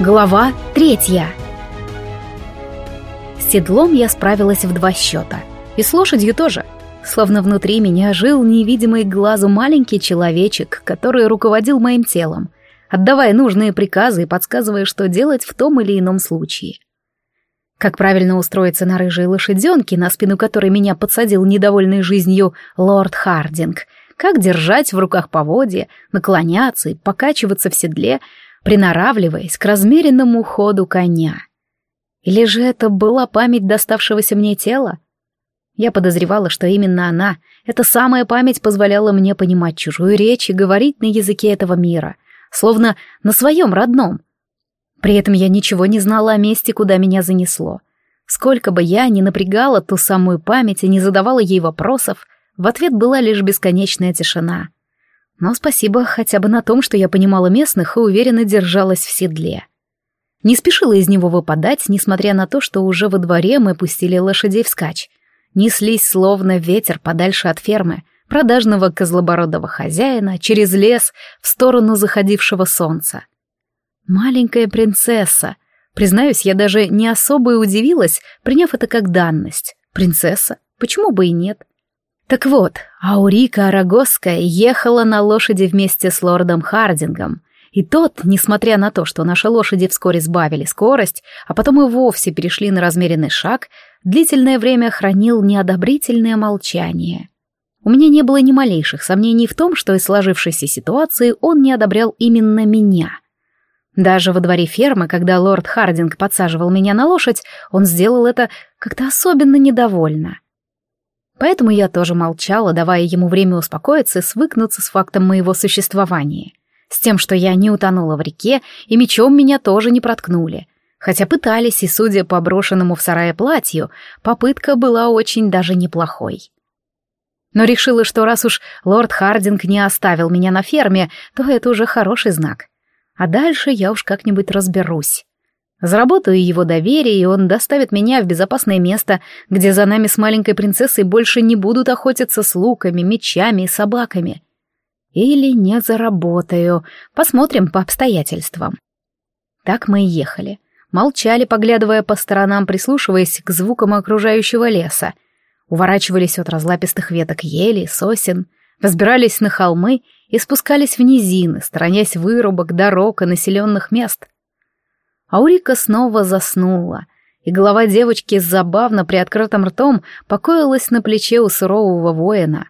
Глава третья. С седлом я справилась в два счета. И с лошадью тоже. Словно внутри меня жил невидимый глазу маленький человечек, который руководил моим телом, отдавая нужные приказы и подсказывая, что делать в том или ином случае. Как правильно устроиться на рыжей лошаденке, на спину которой меня подсадил недовольной жизнью лорд Хардинг, как держать в руках поводья, наклоняться и покачиваться в седле — приноравливаясь к размеренному ходу коня. Или же это была память доставшегося мне тела? Я подозревала, что именно она, эта самая память позволяла мне понимать чужую речь и говорить на языке этого мира, словно на своем родном. При этом я ничего не знала о месте, куда меня занесло. Сколько бы я ни напрягала ту самую память и не задавала ей вопросов, в ответ была лишь бесконечная тишина — но спасибо хотя бы на том, что я понимала местных и уверенно держалась в седле. Не спешила из него выпадать, несмотря на то, что уже во дворе мы пустили лошадей вскачь. Неслись словно ветер подальше от фермы, продажного козлобородого хозяина, через лес, в сторону заходившего солнца. Маленькая принцесса. Признаюсь, я даже не особо и удивилась, приняв это как данность. Принцесса? Почему бы и нет? Так вот, Аурика Арагосская ехала на лошади вместе с лордом Хардингом, и тот, несмотря на то, что наши лошади вскоре сбавили скорость, а потом и вовсе перешли на размеренный шаг, длительное время хранил неодобрительное молчание. У меня не было ни малейших сомнений в том, что из сложившейся ситуации он не одобрял именно меня. Даже во дворе фермы, когда лорд Хардинг подсаживал меня на лошадь, он сделал это как-то особенно недовольно — Поэтому я тоже молчала, давая ему время успокоиться и свыкнуться с фактом моего существования. С тем, что я не утонула в реке, и мечом меня тоже не проткнули. Хотя пытались, и, судя по брошенному в сарае платью, попытка была очень даже неплохой. Но решила, что раз уж лорд Хардинг не оставил меня на ферме, то это уже хороший знак. А дальше я уж как-нибудь разберусь. Заработаю его доверие, и он доставит меня в безопасное место, где за нами с маленькой принцессой больше не будут охотиться с луками, мечами и собаками. Или не заработаю. Посмотрим по обстоятельствам. Так мы и ехали. Молчали, поглядывая по сторонам, прислушиваясь к звукам окружающего леса. Уворачивались от разлапистых веток ели, сосен, взбирались на холмы и спускались в низины, сторонясь вырубок, дорог и населенных мест — Аурика снова заснула, и голова девочки с забавно приоткрытым ртом покоилась на плече у сурового воина.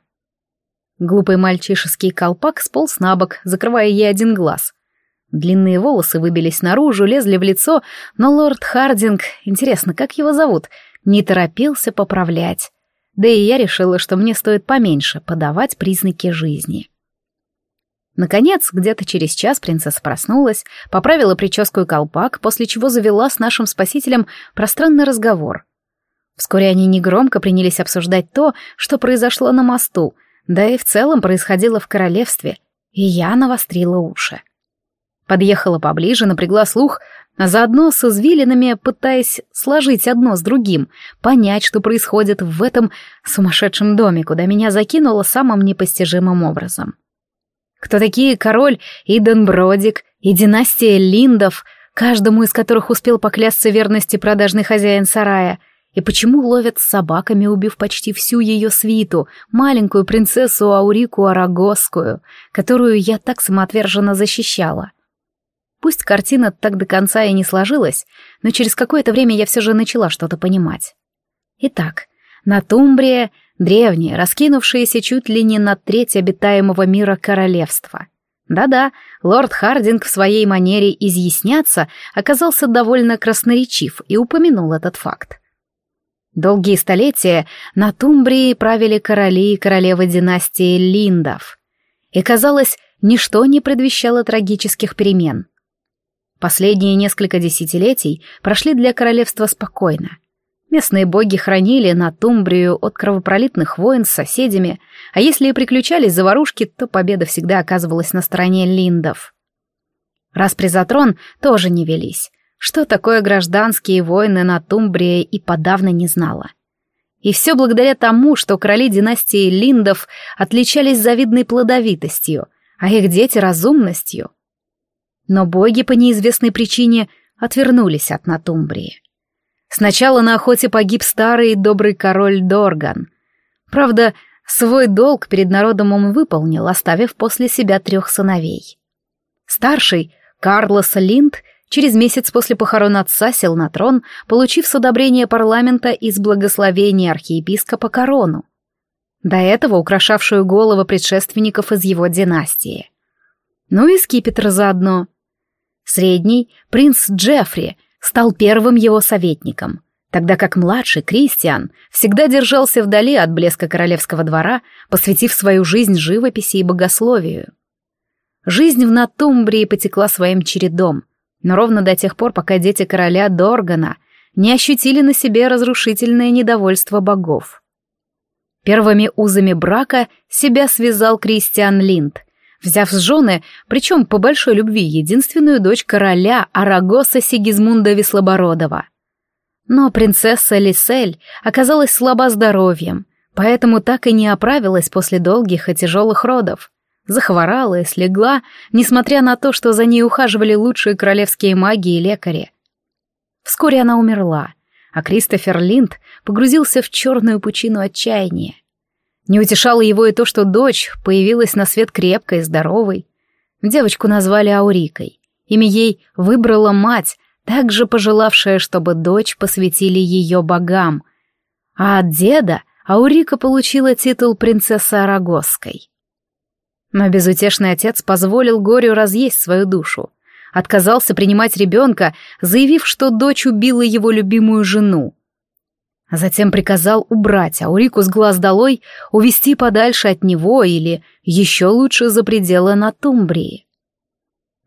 Глупый мальчишеский колпак сполз на бок, закрывая ей один глаз. Длинные волосы выбились наружу, лезли в лицо, но лорд Хардинг, интересно, как его зовут, не торопился поправлять. Да и я решила, что мне стоит поменьше подавать признаки жизни. Наконец, где-то через час принцесса проснулась, поправила прическу и колпак, после чего завела с нашим спасителем пространный разговор. Вскоре они негромко принялись обсуждать то, что произошло на мосту, да и в целом происходило в королевстве, и я навострила уши. Подъехала поближе, напрягла слух, а заодно с извилинами, пытаясь сложить одно с другим, понять, что происходит в этом сумасшедшем доме, куда меня закинуло самым непостижимым образом. Кто такие король Иден Бродик и династия Линдов, каждому из которых успел поклясться верности продажный хозяин сарая, и почему ловят с собаками, убив почти всю ее свиту, маленькую принцессу Аурику Арагосскую, которую я так самоотверженно защищала. Пусть картина так до конца и не сложилась, но через какое-то время я все же начала что-то понимать. Итак, на Тумбрии Древнее, раскинувшееся чуть ли не на треть обитаемого мира королевства. Да-да, лорд Хардинг в своей манере изъясняться оказался довольно красноречив и упомянул этот факт. Долгие столетия на Тумбрии правили короли и королевы династии Линдов. И, казалось, ничто не предвещало трагических перемен. Последние несколько десятилетий прошли для королевства спокойно. Местные боги хранили на Тумбрию от кровопролитных войн с соседями, а если и приключались заварушки, то победа всегда оказывалась на стороне линдов. Распри за трон тоже не велись. Что такое гражданские войны на Тумбрии и подавно не знала. И все благодаря тому, что короли династии линдов отличались завидной плодовитостью, а их дети — разумностью. Но боги по неизвестной причине отвернулись от Натумбрии. Сначала на охоте погиб старый добрый король Дорган. Правда, свой долг перед народом он выполнил, оставив после себя трех сыновей. Старший, Карлос Линд, через месяц после похорон отца сел на трон, получив с одобрения парламента и с благословения архиепископа корону. До этого украшавшую головы предшественников из его династии. Ну и скипетр заодно. Средний, принц Джеффри, стал первым его советником, тогда как младший, Кристиан, всегда держался вдали от блеска королевского двора, посвятив свою жизнь живописи и богословию. Жизнь в Натумбрии потекла своим чередом, но ровно до тех пор, пока дети короля Доргана не ощутили на себе разрушительное недовольство богов. Первыми узами брака себя связал Кристиан Линд, взяв с жены, причем по большой любви, единственную дочь короля Арагоса Сигизмунда Веслобородова. Но принцесса Лисель оказалась слаба здоровьем, поэтому так и не оправилась после долгих и тяжелых родов. Захворала и слегла, несмотря на то, что за ней ухаживали лучшие королевские маги и лекари. Вскоре она умерла, а Кристофер Линд погрузился в черную пучину отчаяния. Не утешало его и то, что дочь появилась на свет крепкой здоровой. Девочку назвали Аурикой. Имя ей выбрала мать, также пожелавшая, чтобы дочь посвятили ее богам. А от деда Аурика получила титул принцессы Арагосской. Но безутешный отец позволил горю разъесть свою душу. Отказался принимать ребенка, заявив, что дочь убила его любимую жену а затем приказал убрать Аурику с глаз долой, увести подальше от него или, еще лучше, за пределы Натумбрии.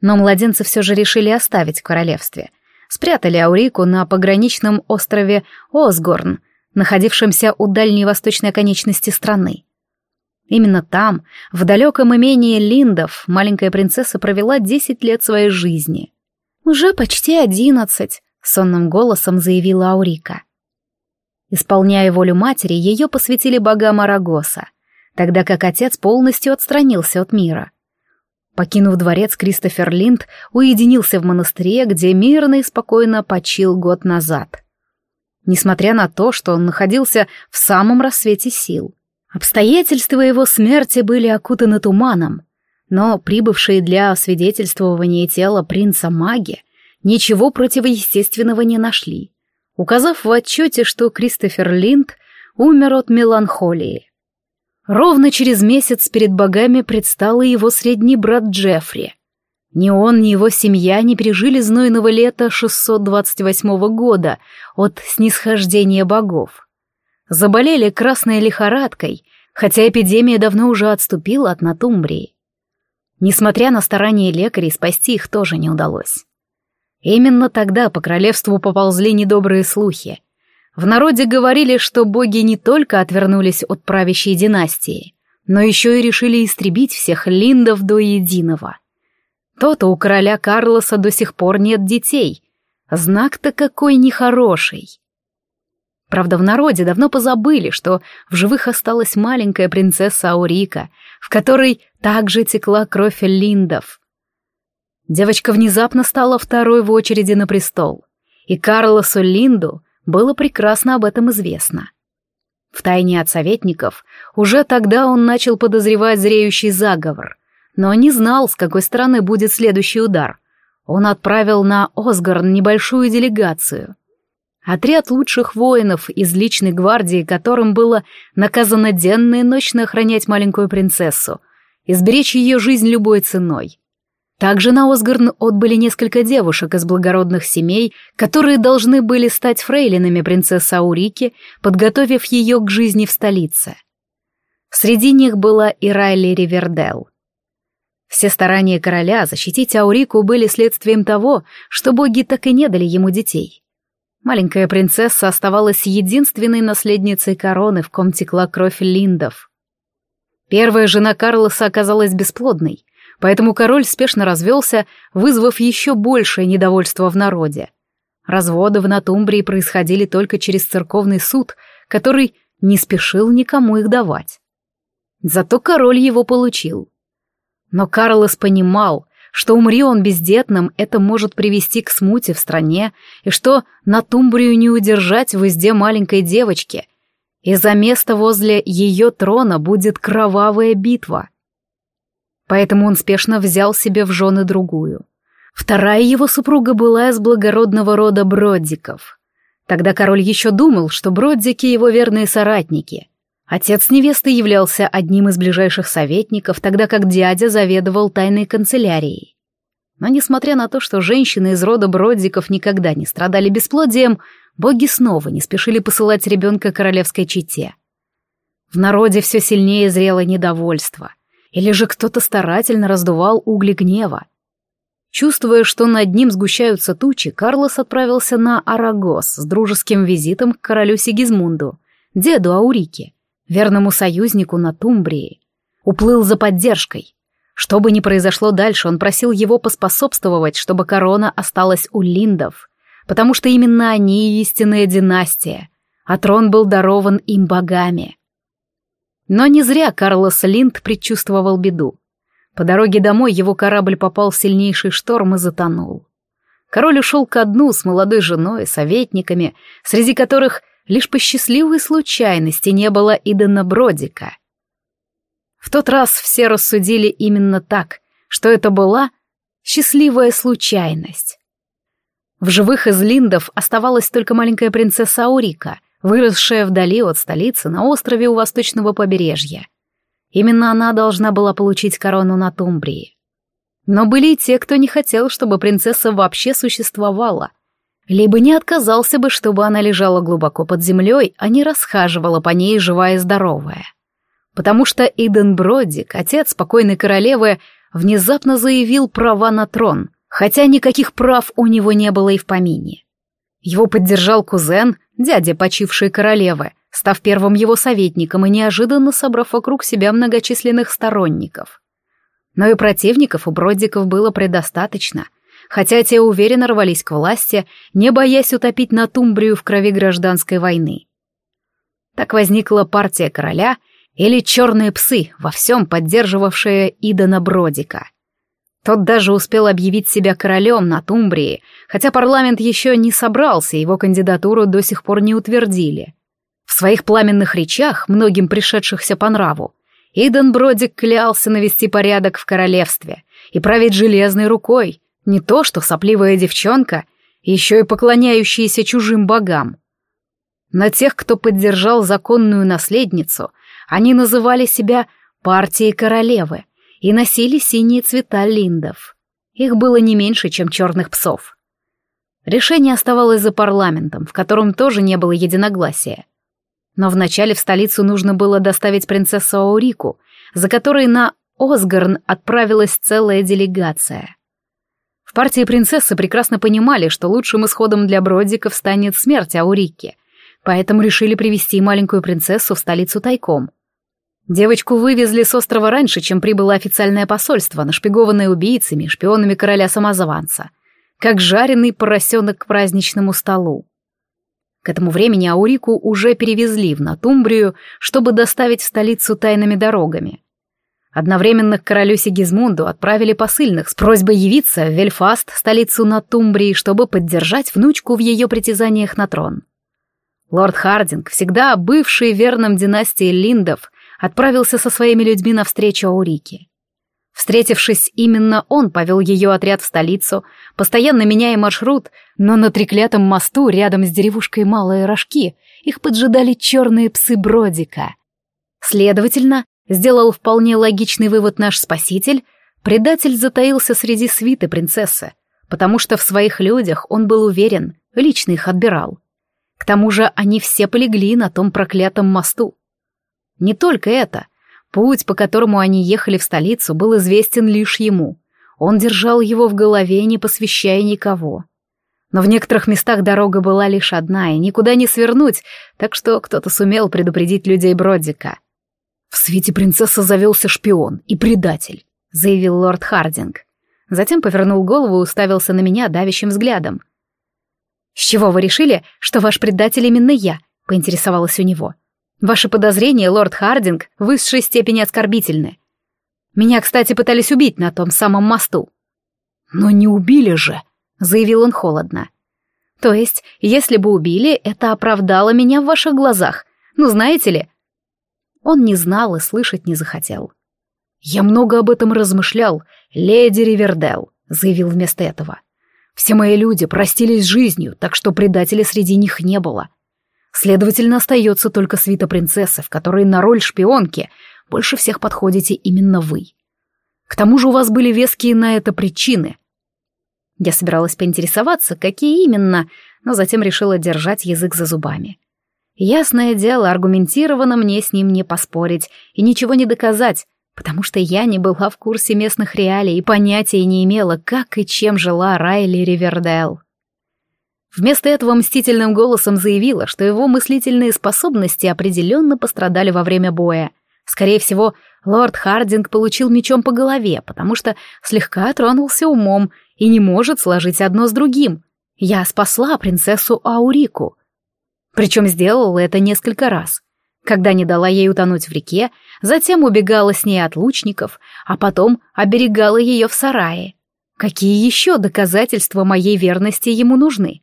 Но младенцы все же решили оставить в королевстве. Спрятали Аурику на пограничном острове Осгорн, находившемся у дальней восточной оконечности страны. Именно там, в далеком имении Линдов, маленькая принцесса провела десять лет своей жизни. «Уже почти одиннадцать», — сонным голосом заявила Аурика. Исполняя волю матери, ее посвятили богам Арагоса, тогда как отец полностью отстранился от мира. Покинув дворец, Кристофер Линд уединился в монастыре, где мирно и спокойно почил год назад. Несмотря на то, что он находился в самом рассвете сил. Обстоятельства его смерти были окутаны туманом, но прибывшие для освидетельствования тела принца маги ничего противоестественного не нашли указав в отчете, что Кристофер Линд умер от меланхолии. Ровно через месяц перед богами предстал и его средний брат Джеффри. Ни он, ни его семья не пережили знойного лета 628 года от снисхождения богов. Заболели красной лихорадкой, хотя эпидемия давно уже отступила от Натумбрии. Несмотря на старания лекарей, спасти их тоже не удалось. Именно тогда по королевству поползли недобрые слухи. В народе говорили, что боги не только отвернулись от правящей династии, но еще и решили истребить всех линдов до единого. То-то у короля Карлоса до сих пор нет детей. Знак-то какой нехороший. Правда, в народе давно позабыли, что в живых осталась маленькая принцесса Аурика, в которой также текла кровь линдов — Девочка внезапно стала второй в очереди на престол, и Карлосу Линду было прекрасно об этом известно. Втайне от советников уже тогда он начал подозревать зреющий заговор, но не знал, с какой стороны будет следующий удар. Он отправил на Осгарн небольшую делегацию. Отряд лучших воинов из личной гвардии, которым было наказано денно и ночно охранять маленькую принцессу, изберечь ее жизнь любой ценой. Также на Осгарн отбыли несколько девушек из благородных семей, которые должны были стать фрейлинами принцессы Аурики, подготовив ее к жизни в столице. Среди них была и Райли Ривердел. Все старания короля защитить Аурику были следствием того, что боги так и не дали ему детей. Маленькая принцесса оставалась единственной наследницей короны, в ком текла кровь линдов. Первая жена Карлоса оказалась бесплодной, Поэтому король спешно развелся, вызвав еще большее недовольство в народе. Разводы в Натумбрии происходили только через церковный суд, который не спешил никому их давать. Зато король его получил. Но Карлос понимал, что умри он бездетным, это может привести к смуте в стране, и что на Тумбрию не удержать в узде маленькой девочки, и за место возле ее трона будет кровавая битва. Поэтому он спешно взял себе в жены другую. Вторая его супруга была из благородного рода Броддиков. Тогда король еще думал, что Броддики его верные соратники. Отец невесты являлся одним из ближайших советников, тогда как дядя заведовал тайной канцелярией. Но несмотря на то, что женщины из рода Броддиков никогда не страдали бесплодием, боги снова не спешили посылать ребенка королевской чете. В народе все сильнее зрело недовольство. Или же кто-то старательно раздувал угли гнева. Чувствуя, что над ним сгущаются тучи, Карлос отправился на Арагос с дружеским визитом к королю Сигизмунду, деду Аурике, верному союзнику на Тумбрии. Уплыл за поддержкой. Что бы ни произошло дальше, он просил его поспособствовать, чтобы корона осталась у линдов, потому что именно они истинная династия, а трон был дарован им богами. Но не зря Карлос Линд предчувствовал беду. По дороге домой его корабль попал в сильнейший шторм и затонул. Король ушел ко дну с молодой женой, советниками, среди которых лишь по счастливой случайности не было Идена Бродика. В тот раз все рассудили именно так, что это была счастливая случайность. В живых из линдов оставалась только маленькая принцесса Аурика, выросшая вдали от столицы на острове у восточного побережья. Именно она должна была получить корону на Тумбрии. Но были и те, кто не хотел, чтобы принцесса вообще существовала. Либо не отказался бы, чтобы она лежала глубоко под землей, а не расхаживала по ней живая и здоровая. Потому что Иден Бродик, отец спокойной королевы, внезапно заявил права на трон, хотя никаких прав у него не было и в помине. Его поддержал кузен, дядя почившей королевы, став первым его советником и неожиданно собрав вокруг себя многочисленных сторонников. Но и противников у Бродиков было предостаточно, хотя те уверенно рвались к власти, не боясь утопить на Тумбрию в крови гражданской войны. Так возникла партия короля или черные псы, во всем поддерживавшие Идана Бродика. Тот даже успел объявить себя королем на Тумбрии, хотя парламент еще не собрался, его кандидатуру до сих пор не утвердили. В своих пламенных речах, многим пришедшихся по нраву, Иден Бродик клялся навести порядок в королевстве и править железной рукой, не то что сопливая девчонка, еще и поклоняющаяся чужим богам. На тех, кто поддержал законную наследницу, они называли себя партией королевы и носили синие цвета линдов. Их было не меньше, чем черных псов. Решение оставалось за парламентом, в котором тоже не было единогласия. Но вначале в столицу нужно было доставить принцессу Аурику, за которой на Осгарн отправилась целая делегация. В партии принцессы прекрасно понимали, что лучшим исходом для Бродиков станет смерть Аурики, поэтому решили привести маленькую принцессу в столицу тайком. Девочку вывезли с острова раньше, чем прибыло официальное посольство, нашпигованное убийцами, шпионами короля-самозванца, как жареный поросенок к праздничному столу. К этому времени Аурику уже перевезли в Натумбрию, чтобы доставить в столицу тайными дорогами. Одновременно к королю Сигизмунду отправили посыльных с просьбой явиться в Вельфаст, столицу Натумбрии, чтобы поддержать внучку в ее притязаниях на трон. Лорд Хардинг, всегда бывший верным династии Линдов, отправился со своими людьми навстречу Аурике. Встретившись, именно он повел ее отряд в столицу, постоянно меняя маршрут, но на треклятом мосту рядом с деревушкой Малые Рожки их поджидали черные псы Бродика. Следовательно, сделал вполне логичный вывод наш спаситель, предатель затаился среди свиты принцессы, потому что в своих людях он был уверен, лично их отбирал. К тому же они все полегли на том проклятом мосту. Не только это. Путь, по которому они ехали в столицу, был известен лишь ему. Он держал его в голове, не посвящая никого. Но в некоторых местах дорога была лишь одна, и никуда не свернуть, так что кто-то сумел предупредить людей Бродика. «В свете принцессы завелся шпион и предатель», — заявил лорд Хардинг. Затем повернул голову и уставился на меня давящим взглядом. «С чего вы решили, что ваш предатель именно я?» — поинтересовалась у него. Ваши подозрения, лорд Хардинг, в высшей степени оскорбительны. Меня, кстати, пытались убить на том самом мосту. «Но не убили же», — заявил он холодно. «То есть, если бы убили, это оправдало меня в ваших глазах. Ну, знаете ли...» Он не знал и слышать не захотел. «Я много об этом размышлял, леди Ривердел», — заявил вместо этого. «Все мои люди простились жизнью, так что предателей среди них не было. Следовательно, остается только свита принцессы, в которой на роль шпионки больше всех подходите именно вы. К тому же у вас были веские на это причины. Я собиралась поинтересоваться, какие именно, но затем решила держать язык за зубами. Ясное дело, аргументированно мне с ним не поспорить и ничего не доказать, потому что я не была в курсе местных реалий и понятия не имела, как и чем жила Райли Ривердейл. Вместо этого мстительным голосом заявила, что его мыслительные способности определенно пострадали во время боя. Скорее всего, лорд Хардинг получил мечом по голове, потому что слегка тронулся умом и не может сложить одно с другим. Я спасла принцессу Аурику. Причем сделала это несколько раз. Когда не дала ей утонуть в реке, затем убегала с ней от лучников, а потом оберегала ее в сарае. Какие еще доказательства моей верности ему нужны?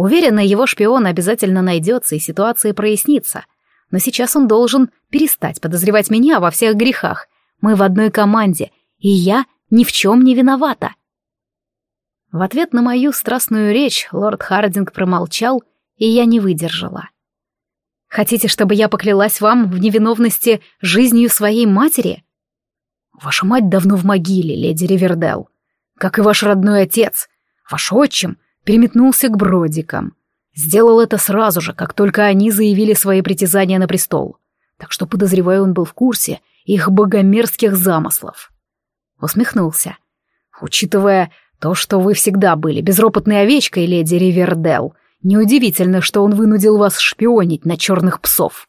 Уверена, его шпион обязательно найдется и ситуация прояснится — но сейчас он должен перестать подозревать меня во всех грехах. Мы в одной команде, и я ни в чем не виновата. В ответ на мою страстную речь лорд Хардинг промолчал, и я не выдержала. «Хотите, чтобы я поклялась вам в невиновности жизнью своей матери?» «Ваша мать давно в могиле, леди Ривердел, как и ваш родной отец. Ваш отчим переметнулся к бродикам. Сделал это сразу же, как только они заявили свои притязания на престол. Так что, подозреваю, он был в курсе их богомерзких замыслов. Усмехнулся. Учитывая то, что вы всегда были безропотной овечкой, леди Ривердел, неудивительно, что он вынудил вас шпионить на черных псов.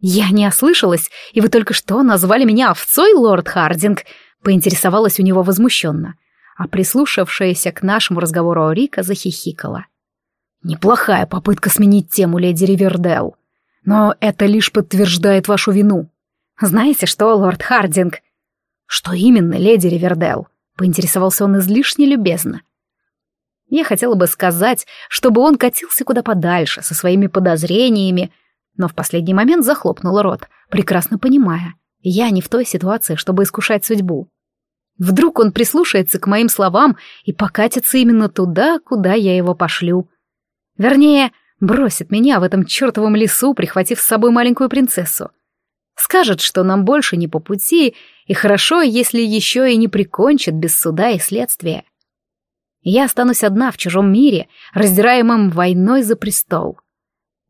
«Я не ослышалась, и вы только что назвали меня овцой, лорд Хардинг», — поинтересовалась у него возмущенно, а прислушавшаяся к нашему разговору Орика захихикала. Неплохая попытка сменить тему, леди Ривердейл. Но это лишь подтверждает вашу вину. Знаете что, лорд Хардинг? Что именно, леди Ривердейл? Поинтересовался он излишне любезно. Я хотела бы сказать, чтобы он катился куда подальше со своими подозрениями, но в последний момент захлопнула рот, прекрасно понимая, я не в той ситуации, чтобы искушать судьбу. Вдруг он прислушается к моим словам и покатится именно туда, куда я его пошлю. Вернее, бросит меня в этом чертовом лесу, прихватив с собой маленькую принцессу. Скажет, что нам больше не по пути, и хорошо, если еще и не прикончит без суда и следствия. Я останусь одна в чужом мире, раздираемом войной за престол.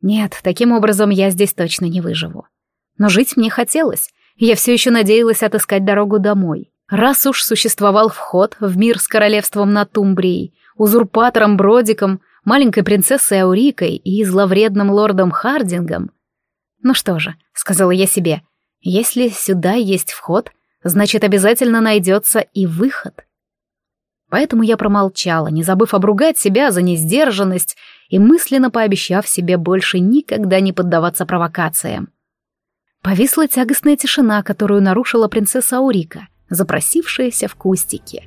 Нет, таким образом я здесь точно не выживу. Но жить мне хотелось, и я все еще надеялась отыскать дорогу домой. Раз уж существовал вход в мир с королевством на Тумбрией, узурпатором Бродиком, маленькой принцессой Аурикой и зловредным лордом Хардингом. Ну что же, сказала я себе, если сюда есть вход, значит обязательно найдется и выход. Поэтому я промолчала, не забыв обругать себя за несдержанность и мысленно пообещав себе больше никогда не поддаваться провокациям. Повисла тягостная тишина, которую нарушила принцесса Аурика, запросившаяся в кустике.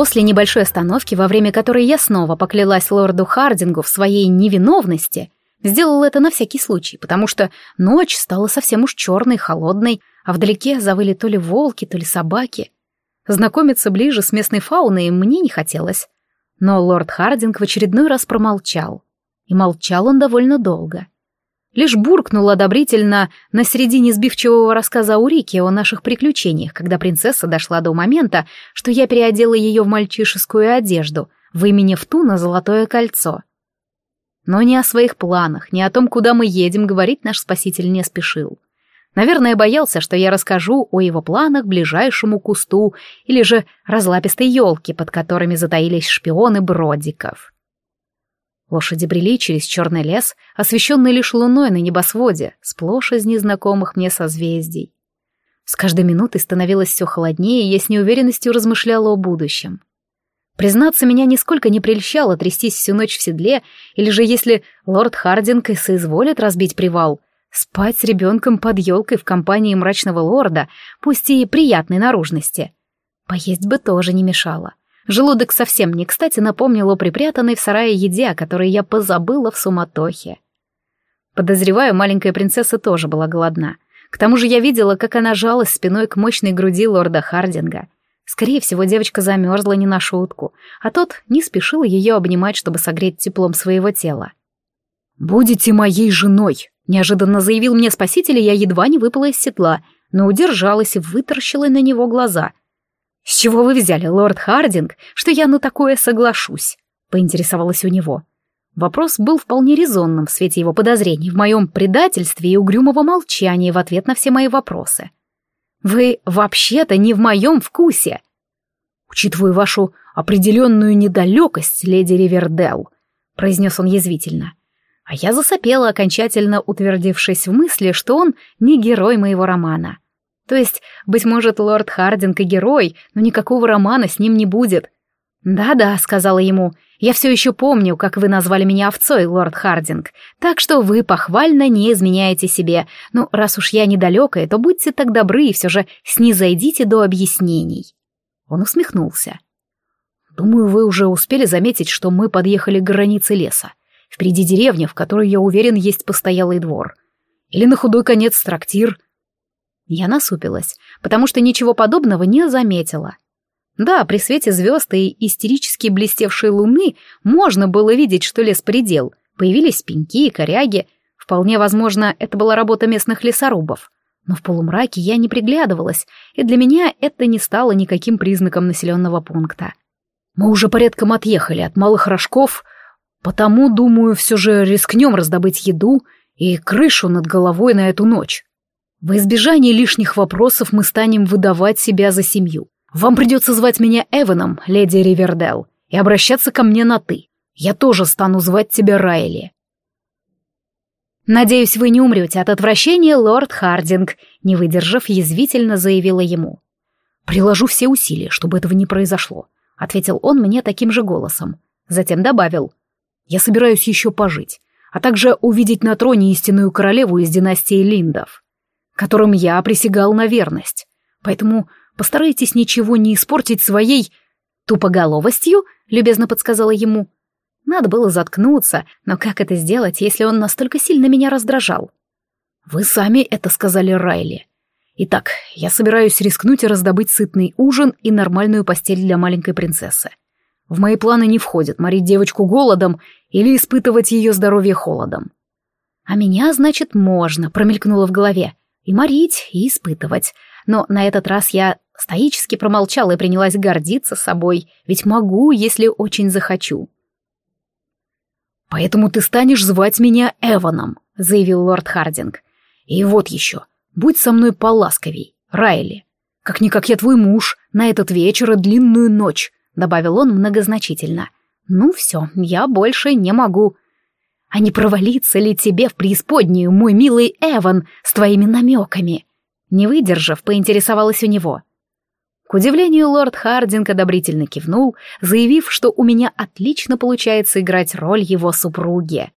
После небольшой остановки, во время которой я снова поклялась лорду Хардингу в своей невиновности, сделала это на всякий случай, потому что ночь стала совсем уж черной, холодной, а вдалеке завыли то ли волки, то ли собаки. Знакомиться ближе с местной фауной мне не хотелось. Но лорд Хардинг в очередной раз промолчал. И молчал он довольно долго лишь буркнул одобрительно на середине сбивчивого рассказа Урике о наших приключениях, когда принцесса дошла до момента, что я переодела ее в мальчишескую одежду, выменив ту на золотое кольцо. Но ни о своих планах, ни о том, куда мы едем, говорить наш спаситель не спешил. Наверное, боялся, что я расскажу о его планах ближайшему кусту или же разлапистой елке, под которыми затаились шпионы Бродиков. Лошади брели через черный лес, освещенный лишь луной на небосводе, сплошь из незнакомых мне созвездий. С каждой минутой становилось все холоднее, и я с неуверенностью размышляла о будущем. Признаться, меня нисколько не прельщало трястись всю ночь в седле, или же если лорд Хардинг и соизволит разбить привал, спать с ребенком под елкой в компании мрачного лорда, пусть и приятной наружности. Поесть бы тоже не мешало. Желудок совсем не кстати напомнил о припрятанной в сарае еде, о которой я позабыла в суматохе. Подозреваю, маленькая принцесса тоже была голодна. К тому же я видела, как она жалась спиной к мощной груди лорда Хардинга — Скорее всего, девочка замерзла не на шутку, а тот не спешил ее обнимать, чтобы согреть теплом своего тела. «Будете моей женой!» — неожиданно заявил мне спаситель, и я едва не выпала из седла, но удержалась и вытаращила на него глаза. «С чего вы взяли, лорд Хардинг, что я на такое соглашусь?» — поинтересовалась у него. Вопрос был вполне резонным в свете его подозрений в моем предательстве и угрюмого молчания в ответ на все мои вопросы. Вы вообще-то не в моем вкусе. Учитывая вашу определенную недалекость, леди Ривердел, произнес он язвительно. А я засопела, окончательно утвердившись в мысли, что он не герой моего романа. То есть, быть может, лорд Хардинг и герой, но никакого романа с ним не будет. «Да-да», — сказала ему, — «я все еще помню, как вы назвали меня овцой, лорд Хардинг, так что вы похвально не изменяете себе. Ну, раз уж я недалекая, то будьте так добры и все же снизойдите до объяснений». Он усмехнулся. «Думаю, вы уже успели заметить, что мы подъехали к границе леса. Впереди деревня, в которой, я уверен, есть постоялый двор. Или на худой конец трактир». Я насупилась, потому что ничего подобного не заметила. Да, при свете звезд и истерически блестевшей луны можно было видеть, что лес предел. Появились пеньки и коряги. Вполне возможно, это была работа местных лесорубов. Но в полумраке я не приглядывалась, и для меня это не стало никаким признаком населенного пункта. Мы уже порядком отъехали от малых рожков, потому, думаю, все же рискнем раздобыть еду и крышу над головой на эту ночь. Во избежание лишних вопросов мы станем выдавать себя за семью. Вам придется звать меня Эваном, леди Ривердел, и обращаться ко мне на «ты». Я тоже стану звать тебя Райли. «Надеюсь, вы не умрете от отвращения, лорд Хардинг», не выдержав, язвительно заявила ему. «Приложу все усилия, чтобы этого не произошло», — ответил он мне таким же голосом. Затем добавил. «Я собираюсь еще пожить, а также увидеть на троне истинную королеву из династии Линдов, которым я присягал на верность. Поэтому Постарайтесь ничего не испортить своей тупоголовостью, любезно подсказала ему. Надо было заткнуться, но как это сделать, если он настолько сильно меня раздражал? Вы сами это сказали Райли. Итак, я собираюсь рискнуть и раздобыть сытный ужин и нормальную постель для маленькой принцессы. В мои планы не входит морить девочку голодом или испытывать ее здоровье холодом. А меня, значит, можно, промелькнуло в голове. И морить, и испытывать. Но на этот раз я Стоически промолчала и принялась гордиться собой, ведь могу, если очень захочу. «Поэтому ты станешь звать меня Эваном», — заявил лорд Хардинг. «И вот еще, будь со мной поласковей, Райли. Как-никак я твой муж, на этот вечер и длинную ночь», — добавил он многозначительно. «Ну все, я больше не могу». «А не провалиться ли тебе в преисподнюю, мой милый Эван, с твоими намеками?» Не выдержав, поинтересовалась у него. К удивлению, лорд Хардинг одобрительно кивнул, заявив, что у меня отлично получается играть роль его супруги.